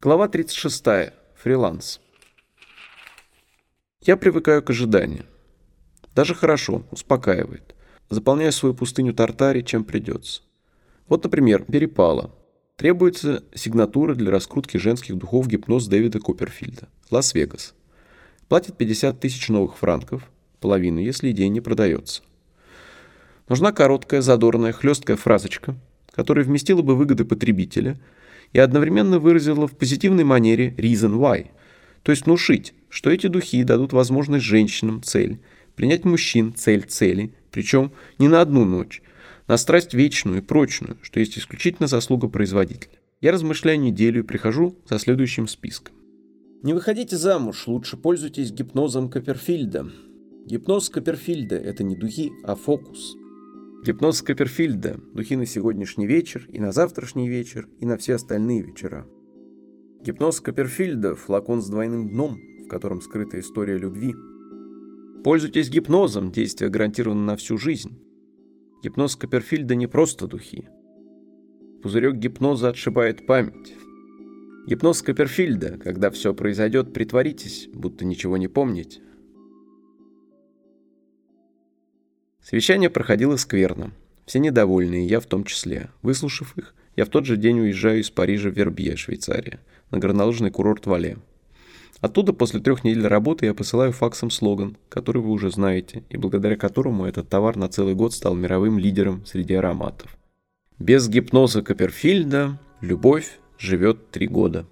Глава 36. Фриланс. Я привыкаю к ожиданию. Даже хорошо, успокаивает. Заполняю свою пустыню Тартари, чем придется. Вот, например, перепало. Требуется сигнатура для раскрутки женских духов гипноз Дэвида Копперфильда. Лас-Вегас. Платит 50 тысяч новых франков, половину, если идея не продается. Нужна короткая, задорная, хлесткая фразочка, которая вместила бы выгоды потребителя – и одновременно выразила в позитивной манере reason why, то есть внушить, что эти духи дадут возможность женщинам цель, принять мужчин цель цели, причем не на одну ночь, на страсть вечную и прочную, что есть исключительно заслуга производителя. Я размышляю неделю и прихожу за следующим списком. Не выходите замуж, лучше пользуйтесь гипнозом Копперфильда. Гипноз Копперфильда – это не духи, а фокус – Гипноз Копперфильда, духи на сегодняшний вечер, и на завтрашний вечер, и на все остальные вечера. Гипноз Копперфильда – флакон с двойным дном, в котором скрыта история любви. Пользуйтесь гипнозом, действие гарантировано на всю жизнь. Гипноз Копперфильда не просто духи. Пузырек гипноза отшибает память. Гипноз Копперфильда, когда все произойдет, притворитесь, будто ничего не помните. Совещание проходило скверно. Все недовольные, я в том числе. Выслушав их, я в тот же день уезжаю из Парижа в Вербье, Швейцария, на горнолыжный курорт Вале. Оттуда после трех недель работы я посылаю факсом слоган, который вы уже знаете, и благодаря которому этот товар на целый год стал мировым лидером среди ароматов. Без гипноза Копперфильда любовь живет три года.